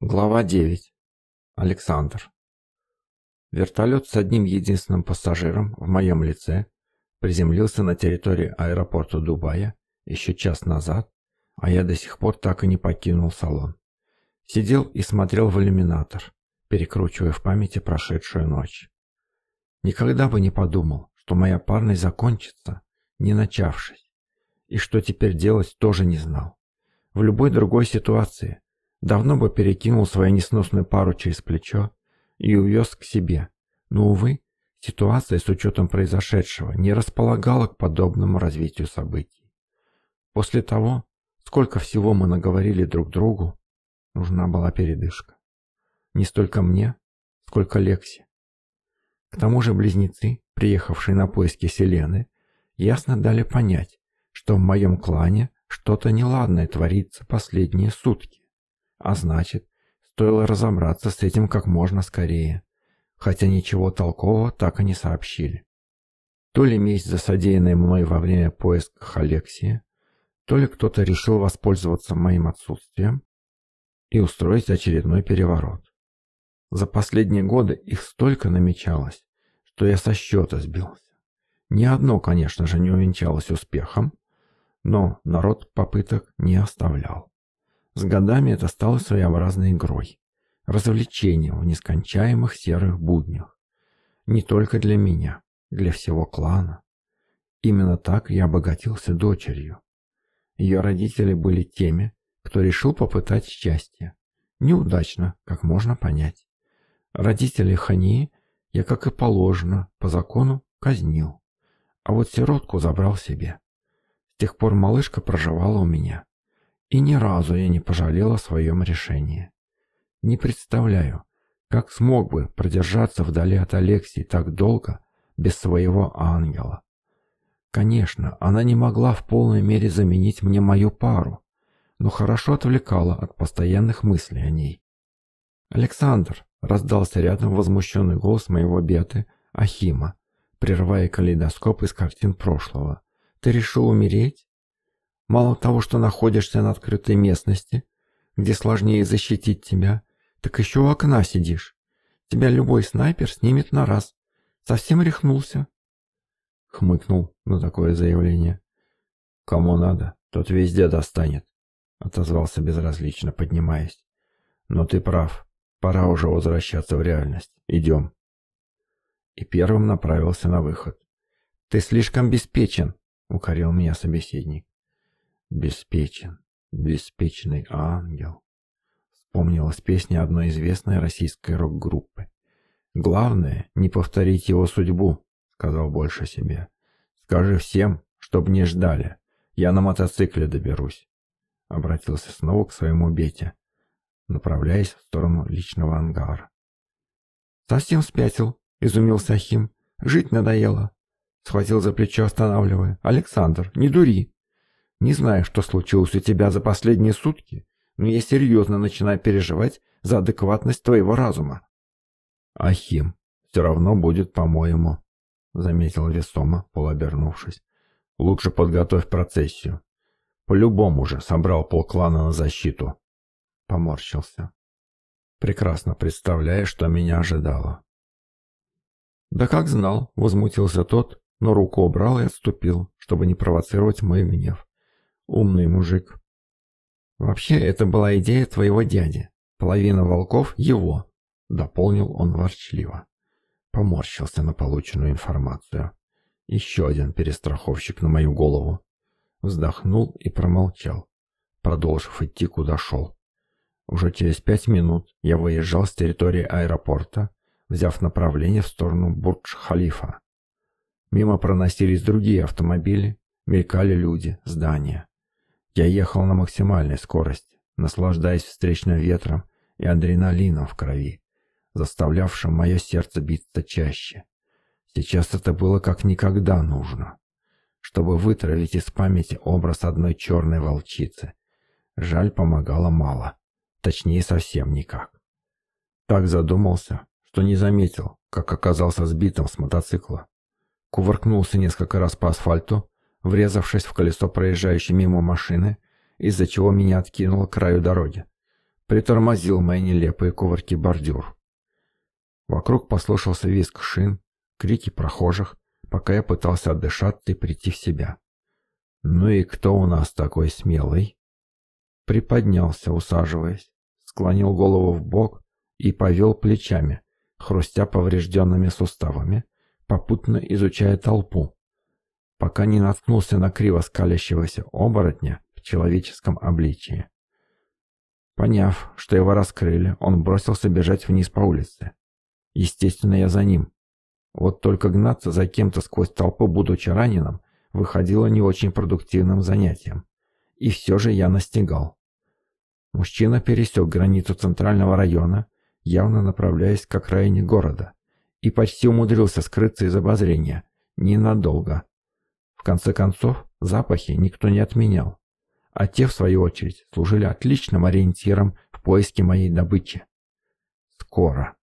Глава 9. Александр. Вертолет с одним единственным пассажиром в моем лице приземлился на территории аэропорта Дубая еще час назад, а я до сих пор так и не покинул салон. Сидел и смотрел в иллюминатор, перекручивая в памяти прошедшую ночь. Никогда бы не подумал, что моя парность закончится, не начавшись, и что теперь делать тоже не знал. В любой другой ситуации – Давно бы перекинул свою несносную пару через плечо и увез к себе. Но, увы, ситуация с учетом произошедшего не располагала к подобному развитию событий. После того, сколько всего мы наговорили друг другу, нужна была передышка. Не столько мне, сколько Лекси. К тому же близнецы, приехавшие на поиски Селены, ясно дали понять, что в моем клане что-то неладное творится последние сутки. А значит, стоило разобраться с этим как можно скорее. Хотя ничего толкового так и не сообщили. То ли месть за содеянное мной во время поиска Халексии, то ли кто-то решил воспользоваться моим отсутствием и устроить очередной переворот. За последние годы их столько намечалось, что я со счета сбился. Ни одно, конечно же, не увенчалось успехом, но народ попыток не оставлял. С годами это стало своеобразной игрой, развлечением в нескончаемых серых буднях. Не только для меня, для всего клана. Именно так я обогатился дочерью. Ее родители были теми, кто решил попытать счастье. Неудачно, как можно понять. Родителей хани я, как и положено, по закону казнил. А вот сиротку забрал себе. С тех пор малышка проживала у меня. И ни разу я не пожалел о своем решении. Не представляю, как смог бы продержаться вдали от Алексии так долго без своего ангела. Конечно, она не могла в полной мере заменить мне мою пару, но хорошо отвлекала от постоянных мыслей о ней. «Александр!» – раздался рядом возмущенный голос моего беты Ахима, прерывая калейдоскоп из картин прошлого. «Ты решил умереть?» Мало того, что находишься на открытой местности, где сложнее защитить тебя, так еще у окна сидишь. Тебя любой снайпер снимет на раз. Совсем рехнулся. Хмыкнул на такое заявление. Кому надо, тот везде достанет. Отозвался безразлично, поднимаясь. Но ты прав. Пора уже возвращаться в реальность. Идем. И первым направился на выход. Ты слишком беспечен, укорил меня собеседник. Беспечен, беспечный ангел. Вспомнилась песня одной известной российской рок-группы. Главное, не повторить его судьбу, сказал больше себе. Скажи всем, чтобы не ждали. Я на мотоцикле доберусь. Обратился снова к своему Бете, направляясь в сторону личного ангара. Совсем спятил, изумился Хим. Жить надоело. Схватил за плечо, останавливая. Александр, не дури. Не знаю, что случилось у тебя за последние сутки, но я серьезно начинаю переживать за адекватность твоего разума. Ахим, все равно будет, по-моему, заметил Весома, полуобернувшись. Лучше подготовь процессию. По-любому же собрал полклана на защиту. Поморщился. Прекрасно представляя, что меня ожидало. Да как знал, возмутился тот, но руку убрал и отступил, чтобы не провоцировать мой гнев. Умный мужик. Вообще, это была идея твоего дяди. Половина волков — его. Дополнил он ворчливо. Поморщился на полученную информацию. Еще один перестраховщик на мою голову. Вздохнул и промолчал, продолжив идти, куда шел. Уже через пять минут я выезжал с территории аэропорта, взяв направление в сторону Бурдж-Халифа. Мимо проносились другие автомобили, мелькали люди, здания. Я ехал на максимальной скорости, наслаждаясь встречным ветром и адреналином в крови, заставлявшим мое сердце биться чаще. Сейчас это было как никогда нужно, чтобы вытравить из памяти образ одной черной волчицы. Жаль, помогало мало. Точнее, совсем никак. Так задумался, что не заметил, как оказался сбитым с мотоцикла. Кувыркнулся несколько раз по асфальту, врезавшись в колесо проезжающей мимо машины, из-за чего меня откинуло к краю дороги. Притормозил мои нелепые кувырки бордюр. Вокруг послышался визг шин, крики прохожих, пока я пытался отдышаться и прийти в себя. «Ну и кто у нас такой смелый?» Приподнялся, усаживаясь, склонил голову в бок и повел плечами, хрустя поврежденными суставами, попутно изучая толпу, пока не наткнулся на криво скалящегося оборотня в человеческом обличии. Поняв, что его раскрыли, он бросился бежать вниз по улице. Естественно, я за ним. Вот только гнаться за кем-то сквозь толпу, будучи раненым, выходило не очень продуктивным занятием. И все же я настигал. Мужчина пересек границу центрального района, явно направляясь к окраине города, и почти умудрился скрыться из обозрения, ненадолго, в конце концов, запахи никто не отменял, а те, в свою очередь, служили отличным ориентиром в поиске моей добычи. Скоро.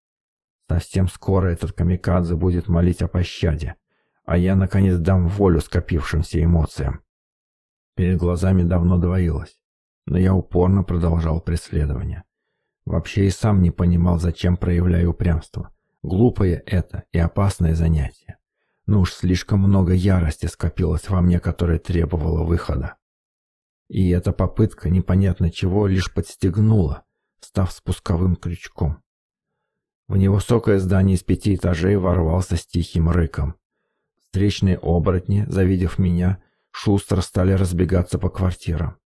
Совсем скоро этот камикадзе будет молить о пощаде, а я, наконец, дам волю скопившимся эмоциям. Перед глазами давно двоилось, но я упорно продолжал преследование. Вообще и сам не понимал, зачем проявляю упрямство. Глупое это и опасное занятие но уж слишком много ярости скопилось во мне, которая требовала выхода. И эта попытка непонятно чего лишь подстегнула, став спусковым крючком. В невысокое здание из пяти этажей ворвался с тихим рыком. Встречные оборотни, завидев меня, шустро стали разбегаться по квартирам.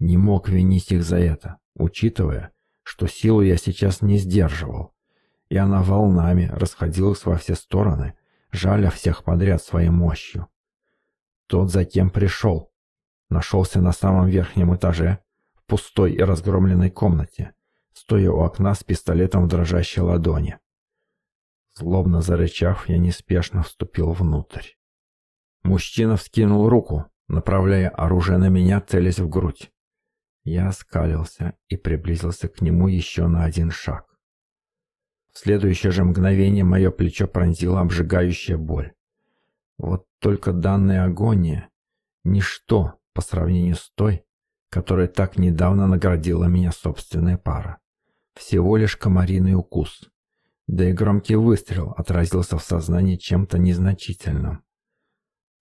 Не мог винить их за это, учитывая, что силу я сейчас не сдерживал, и она волнами расходилась во все стороны, жаля всех подряд своей мощью. Тот затем пришел. Нашелся на самом верхнем этаже, в пустой и разгромленной комнате, стоя у окна с пистолетом в дрожащей ладони. Злобно зарычав, я неспешно вступил внутрь. Мужчина вскинул руку, направляя оружие на меня, целясь в грудь. Я оскалился и приблизился к нему еще на один шаг. В следующее же мгновение мое плечо пронзила обжигающая боль. Вот только данная агония — ничто по сравнению с той, которая так недавно наградила меня собственная пара. Всего лишь комариный укус. Да и громкий выстрел отразился в сознании чем-то незначительным.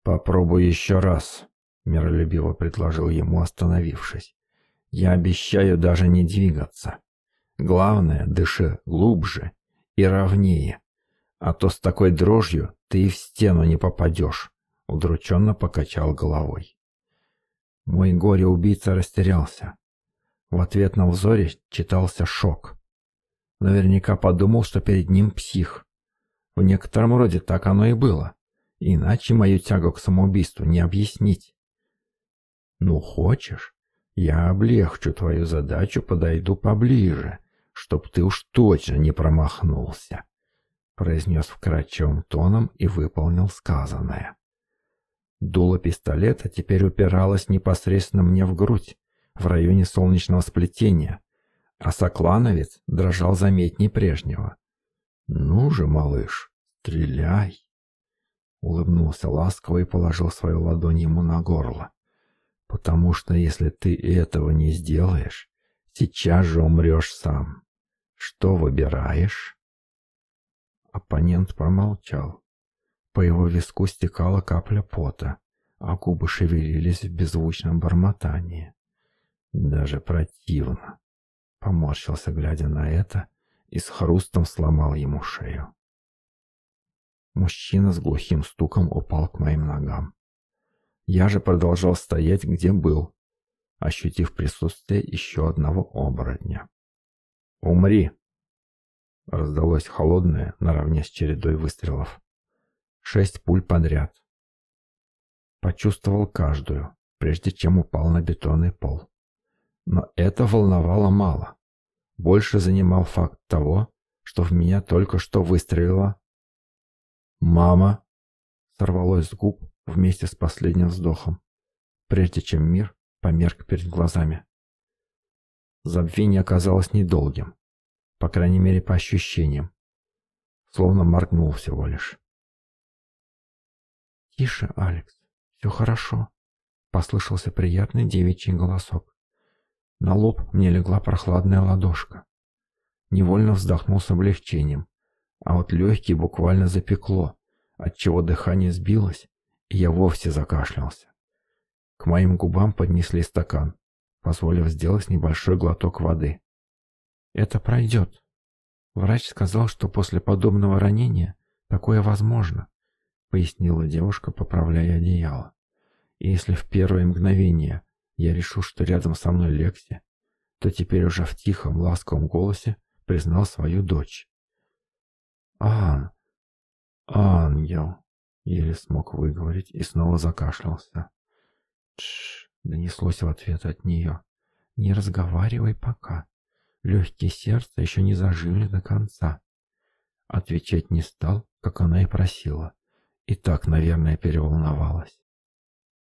«Попробуй еще раз», — миролюбиво предложил ему, остановившись. «Я обещаю даже не двигаться. Главное, дыши глубже и ровнее, а то с такой дрожью ты и в стену не попадешь», — удрученно покачал головой. Мой горе-убийца растерялся. В ответном взоре читался шок. Наверняка подумал, что перед ним псих. В некотором роде так оно и было. Иначе мою тягу к самоубийству не объяснить. «Ну, хочешь? Я облегчу твою задачу, подойду поближе», чтоб ты уж точно не промахнулся», — произнес вкрадчивым тоном и выполнил сказанное. Дуло пистолета теперь упиралось непосредственно мне в грудь, в районе солнечного сплетения, а соклановец дрожал заметнее прежнего. «Ну же, малыш, стреляй!» Улыбнулся ласково и положил свою ладонь ему на горло. «Потому что если ты этого не сделаешь, сейчас же умрешь сам». Что выбираешь? Оппонент промолчал. По его виску стекала капля пота, а губы шевелились в беззвучном бормотании. Даже противно. Поморщился, глядя на это, и с хрустом сломал ему шею. Мужчина с глухим стуком упал к моим ногам. Я же продолжал стоять, где был, ощутив присутствие еще одного оборотня. «Умри!» Раздалось холодное наравне с чередой выстрелов. Шесть пуль подряд. Почувствовал каждую, прежде чем упал на бетонный пол. Но это волновало мало. Больше занимал факт того, что в меня только что выстрелила. «Мама!» сорвалось с губ вместе с последним вздохом, прежде чем мир померк перед глазами. Забвение оказалось недолгим, по крайней мере по ощущениям, словно моргнул всего лишь. «Тише, Алекс, все хорошо», — послышался приятный девичий голосок. На лоб мне легла прохладная ладошка. Невольно вздохнул с облегчением, а вот легкие буквально запекло, отчего дыхание сбилось, и я вовсе закашлялся. К моим губам поднесли стакан, позволив сделать небольшой глоток воды. «Это пройдет. Врач сказал, что после подобного ранения такое возможно», — пояснила девушка, поправляя одеяло. «И если в первое мгновение я решил, что рядом со мной Лекси, то теперь уже в тихом, ласковом голосе признал свою дочь. «Ан... Ангел!» — еле смог выговорить и снова закашлялся донеслось в ответ от нее. «Не разговаривай пока. Легкие сердца еще не зажили до конца». Отвечать не стал, как она и просила. И так, наверное, переволновалась.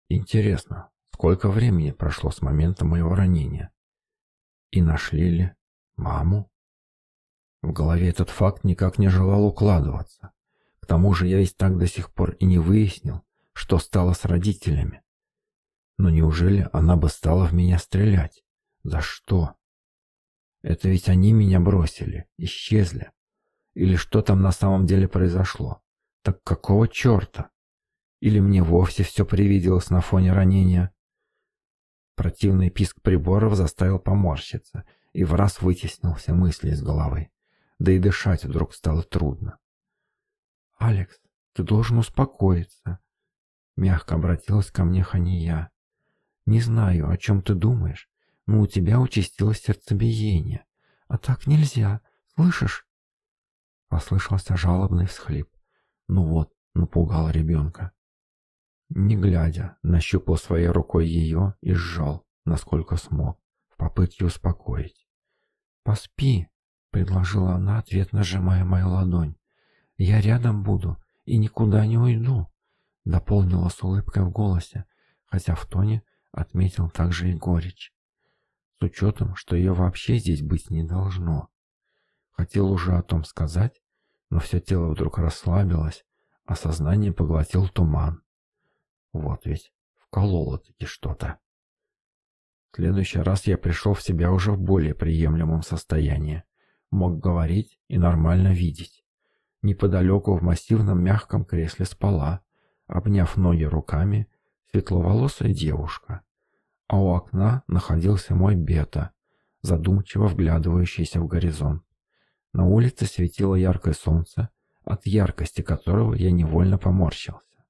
«Интересно, сколько времени прошло с момента моего ранения?» «И нашли ли маму?» В голове этот факт никак не желал укладываться. К тому же я ведь так до сих пор и не выяснил, что стало с родителями. Но неужели она бы стала в меня стрелять? За что? Это ведь они меня бросили, исчезли. Или что там на самом деле произошло? Так какого черта? Или мне вовсе все привиделось на фоне ранения? Противный писк приборов заставил поморщиться и в раз вытеснил все мысли из головы. Да и дышать вдруг стало трудно. «Алекс, ты должен успокоиться», — мягко обратилась ко мне Хания. Не знаю, о чем ты думаешь, но у тебя участилось сердцебиение. А так нельзя, слышишь?» Послышался жалобный всхлип. Ну вот, напугал ребенка. Не глядя, нащупал своей рукой ее и сжал, насколько смог, в попытке успокоить. «Поспи», — предложила она, ответ нажимая мою ладонь. «Я рядом буду и никуда не уйду», — дополнила с улыбкой в голосе, хотя в тоне отметил также и горечь, с учетом, что ее вообще здесь быть не должно. Хотел уже о том сказать, но все тело вдруг расслабилось, а сознание поглотил туман. Вот ведь, вкололо-таки что-то. В следующий раз я пришел в себя уже в более приемлемом состоянии. Мог говорить и нормально видеть. Неподалеку в массивном мягком кресле спала, обняв ноги руками, светловолосая девушка а у окна находился мой бета, задумчиво вглядывающийся в горизонт. На улице светило яркое солнце, от яркости которого я невольно поморщился.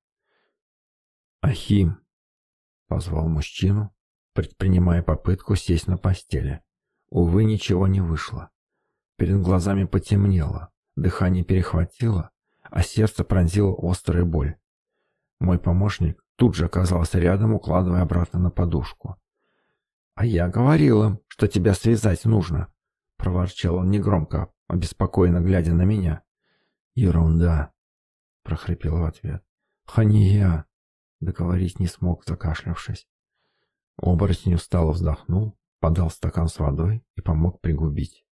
«Ахим!» — позвал мужчину, предпринимая попытку сесть на постели. Увы, ничего не вышло. Перед глазами потемнело, дыхание перехватило, а сердце пронзило острая боль. Мой помощник Тут же оказался рядом, укладывая обратно на подушку. «А я говорил им, что тебя связать нужно», — проворчал он негромко, обеспокоенно глядя на меня. «Ерунда», — прохрипел в ответ. Ханья, не — договорить не смог, закашлявшись. Оборотень устало вздохнул, подал стакан с водой и помог пригубить.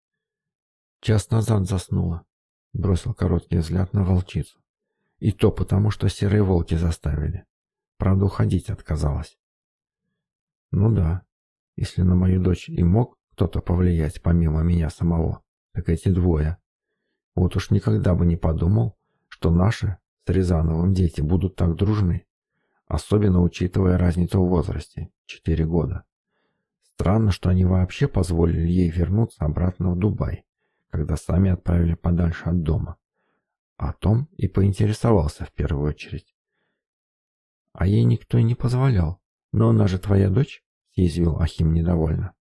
Час назад заснула, бросил короткий взгляд на волчицу. И то потому, что серые волки заставили. Правда, уходить отказалась. Ну да, если на мою дочь и мог кто-то повлиять помимо меня самого, так эти двое. Вот уж никогда бы не подумал, что наши с Рязановым дети будут так дружны, особенно учитывая разницу в возрасте – четыре года. Странно, что они вообще позволили ей вернуться обратно в Дубай, когда сами отправили подальше от дома. О том и поинтересовался в первую очередь а ей никто и не позволял. Но она же твоя дочь, съязвил Ахим недовольно.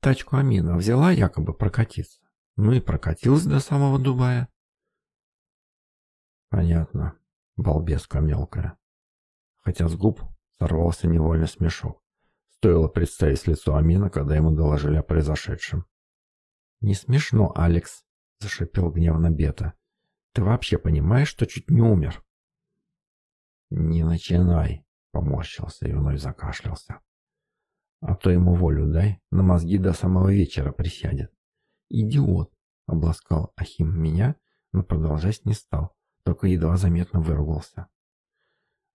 Тачку Амина взяла якобы прокатиться. Ну и прокатилась до самого Дубая. Понятно, балбеска мелкая. Хотя с губ сорвался невольно смешок. Стоило представить лицо Амина, когда ему доложили о произошедшем. «Не смешно, Алекс», — зашипел гневно Бета. «Ты вообще понимаешь, что чуть не умер?» «Не начинай!» — поморщился и вновь закашлялся. «А то ему волю дай, на мозги до самого вечера присядет». «Идиот!» — обласкал Ахим меня, но продолжать не стал, только едва заметно выругался.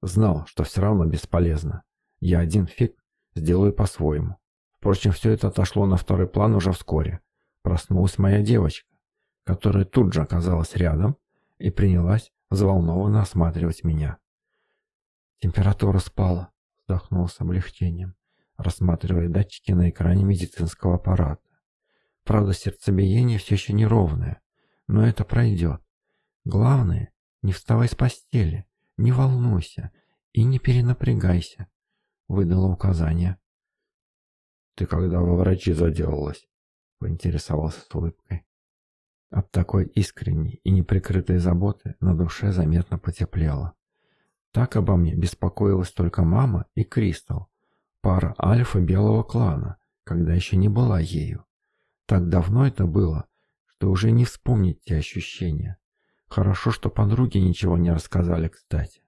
Знал, что все равно бесполезно. Я один фиг сделаю по-своему. Впрочем, все это отошло на второй план уже вскоре. Проснулась моя девочка, которая тут же оказалась рядом и принялась взволнованно осматривать меня. Температура спала, вздохнул с облегчением, рассматривая датчики на экране медицинского аппарата. Правда, сердцебиение все еще неровное, но это пройдет. Главное, не вставай с постели, не волнуйся и не перенапрягайся, выдала указание. Ты когда во врачи заделалась? Поинтересовался с улыбкой. От такой искренней и неприкрытой заботы на душе заметно потеплело. Так обо мне беспокоилась только мама и Кристал, пара альфа белого клана, когда еще не была ею. Так давно это было, что уже не вспомнить те ощущения. Хорошо, что подруги ничего не рассказали, кстати.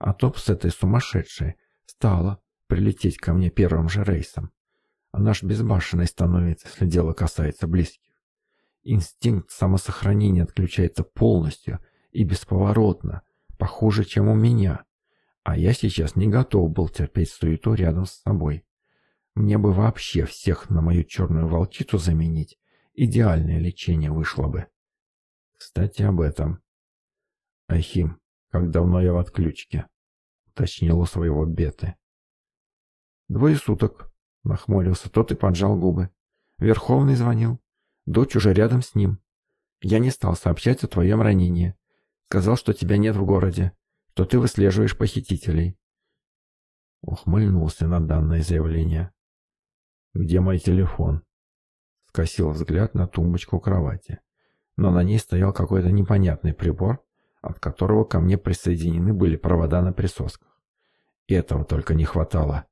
А то с этой сумасшедшей стала прилететь ко мне первым же рейсом. Она ж безбашенной становится, если дело касается близких. Инстинкт самосохранения отключается полностью и бесповоротно, похуже, чем у меня – а я сейчас не готов был терпеть суету рядом с собой. Мне бы вообще всех на мою черную волчицу заменить. Идеальное лечение вышло бы. Кстати, об этом. Ахим, как давно я в отключке? Уточнил у своего беты. Двое суток. Нахмурился тот и поджал губы. Верховный звонил. Дочь уже рядом с ним. Я не стал сообщать о твоем ранении. Сказал, что тебя нет в городе что ты выслеживаешь похитителей. Ухмыльнулся на данное заявление. «Где мой телефон?» Скосил взгляд на тумбочку кровати, но на ней стоял какой-то непонятный прибор, от которого ко мне присоединены были провода на присосках. И этого только не хватало.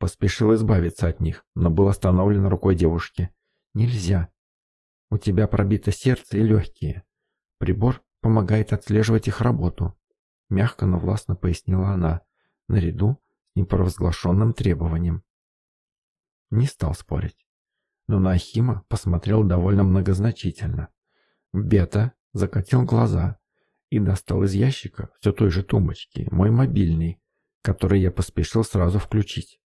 Поспешил избавиться от них, но был остановлен рукой девушки. «Нельзя. У тебя пробито сердце и легкие. Прибор помогает отслеживать их работу мягко, но властно пояснила она, наряду с непровозглашенным требованием. Не стал спорить, но на Ахима посмотрел довольно многозначительно. Бета закатил глаза и достал из ящика все той же тумбочки мой мобильный, который я поспешил сразу включить.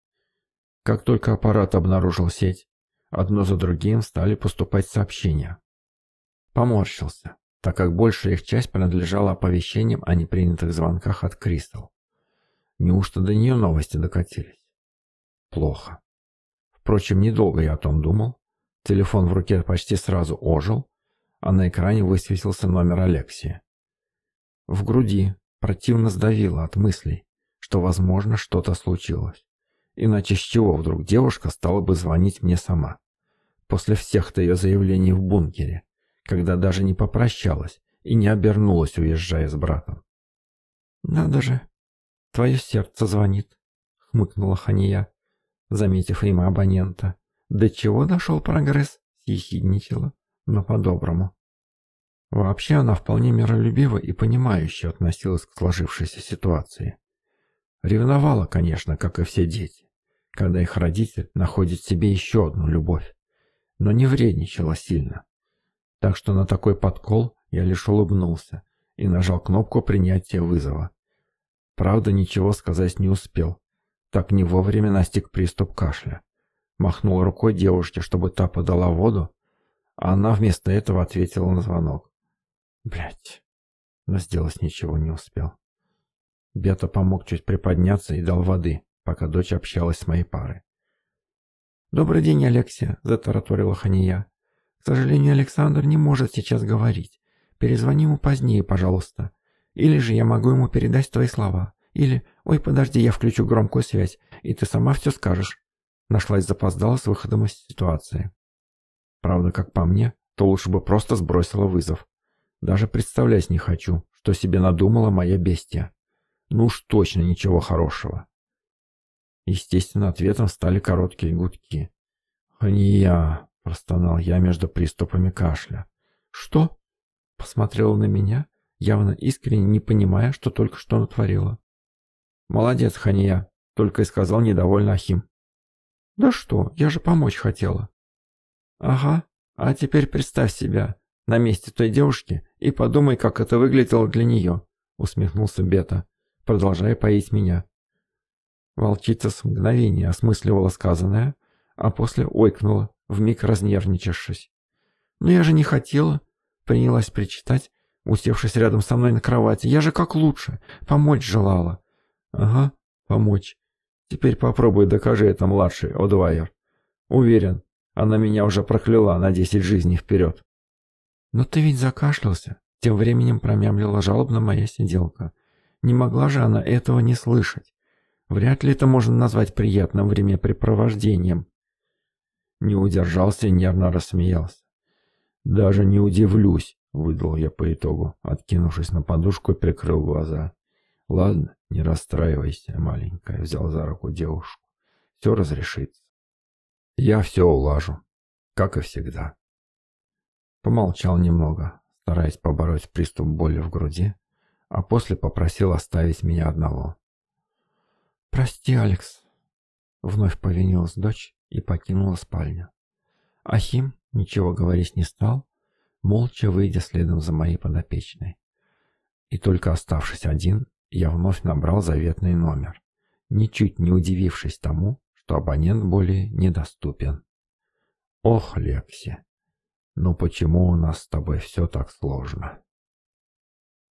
Как только аппарат обнаружил сеть, одно за другим стали поступать сообщения. Поморщился так как большая их часть принадлежала оповещениям о непринятых звонках от Кристал. Неужто до нее новости докатились? Плохо. Впрочем, недолго я о том думал. Телефон в руке почти сразу ожил, а на экране высветился номер Алексея. В груди противно сдавило от мыслей, что, возможно, что-то случилось. Иначе с чего вдруг девушка стала бы звонить мне сама? После всех-то ее заявлений в бункере когда даже не попрощалась и не обернулась, уезжая с братом. «Надо же, твое сердце звонит», — хмыкнула Хания, заметив имя абонента. «До чего дошел прогресс?» — съехидничала, но по-доброму. Вообще она вполне миролюбиво и понимающе относилась к сложившейся ситуации. Ревновала, конечно, как и все дети, когда их родитель находит себе еще одну любовь, но не вредничала сильно. Так что на такой подкол я лишь улыбнулся и нажал кнопку принятия вызова. Правда, ничего сказать не успел. Так не вовремя настиг приступ кашля. Махнул рукой девушке, чтобы та подала воду, а она вместо этого ответила на звонок. Блять, но сделать ничего не успел. Бета помог чуть приподняться и дал воды, пока дочь общалась с моей парой. «Добрый день, Алексия», — затараторила Хания. К сожалению, Александр не может сейчас говорить. Перезвони ему позднее, пожалуйста. Или же я могу ему передать твои слова. Или «Ой, подожди, я включу громкую связь, и ты сама все скажешь». Нашлась запоздала с выходом из ситуации. Правда, как по мне, то лучше бы просто сбросила вызов. Даже представлять не хочу, что себе надумала моя бестия. Ну уж точно ничего хорошего. Естественно, ответом стали короткие гудки. «Хния!» простонал я между приступами кашля. «Что?» — посмотрела на меня, явно искренне не понимая, что только что натворила. «Молодец, Хания», — только и сказал недовольно Ахим. «Да что, я же помочь хотела». «Ага, а теперь представь себя на месте той девушки и подумай, как это выглядело для нее», — усмехнулся Бета, продолжая поить меня. Волчица с мгновения осмысливала сказанное, а после ойкнула, вмиг разнервничавшись. «Но я же не хотела», — принялась причитать, усевшись рядом со мной на кровати. «Я же как лучше, помочь желала». «Ага, помочь. Теперь попробуй докажи это, младший Одвайер. Уверен, она меня уже прокляла на десять жизней вперед». «Но ты ведь закашлялся», — тем временем промямлила жалобно моя сиделка. «Не могла же она этого не слышать. Вряд ли это можно назвать приятным времяпрепровождением». Не удержался и нервно рассмеялся. «Даже не удивлюсь», — выдал я по итогу, откинувшись на подушку, и прикрыл глаза. «Ладно, не расстраивайся, маленькая», — взял за руку девушку. «Все разрешится. Я все улажу, как и всегда». Помолчал немного, стараясь побороть приступ боли в груди, а после попросил оставить меня одного. «Прости, Алекс», — вновь повинилась дочь, и покинула спальню. Ахим ничего говорить не стал, молча выйдя следом за моей подопечной. И только оставшись один, я вновь набрал заветный номер, ничуть не удивившись тому, что абонент более недоступен. Ох, Лекси, ну почему у нас с тобой все так сложно?